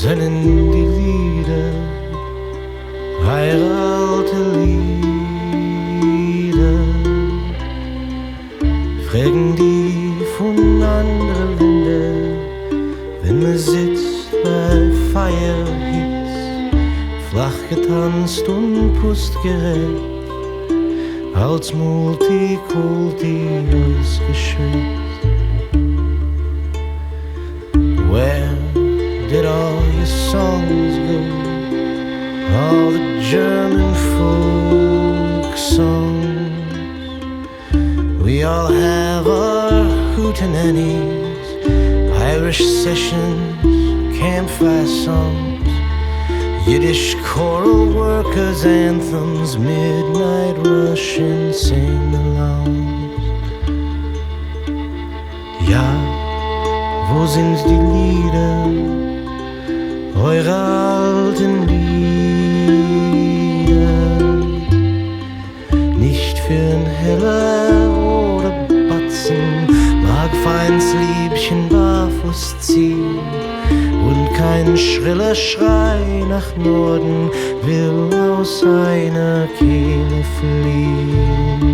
sennen die Lieder, heiralte Lieder, fragen die von anderen Ländern, wenn man sitzt bei Feierhits, flach getanzt und pustgerecht, als Multikulti ausgeschützt. Songs go? All the German folk songs. We all have our hootenannies, Irish sessions, campfire songs, Yiddish choral workers' anthems, midnight Russian sing-alongs. Ja, wo sind die Lieder, eure alten Lieder? Nicht für'n Heller oder Batzen mag feins Liebchen barfuß ziehen und kein schriller Schrei nach Norden will aus seiner Kehle fliehen.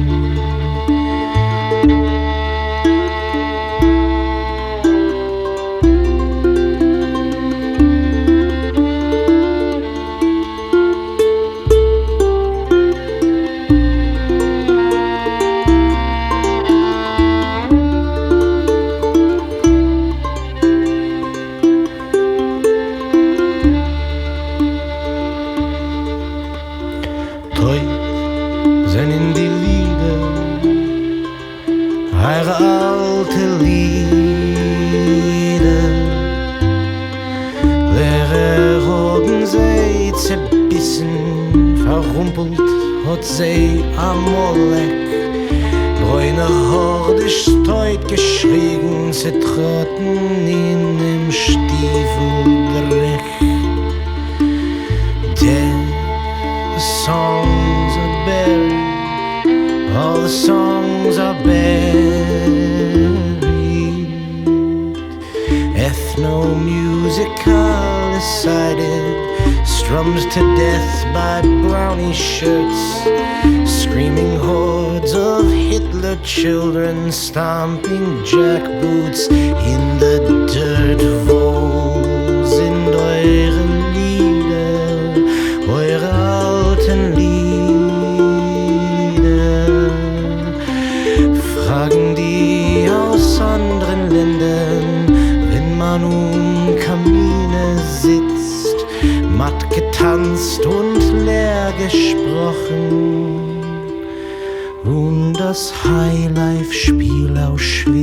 Sind in die Lieder, eure alte Lieder. Leere Roden sei zerbissen, verrumpelt hat sie am Molek. Bräune Horde steut geschrien, zertraten in dem Stiefeldreck. Dead the songs are buried. Ethnomusical decided, strums to death by brownie shirts, screaming hordes of Hitler children stomping jackboots in the dirt. Matt getanzt und leer gesprochen und das Highlife-Spiel ausschwitzt.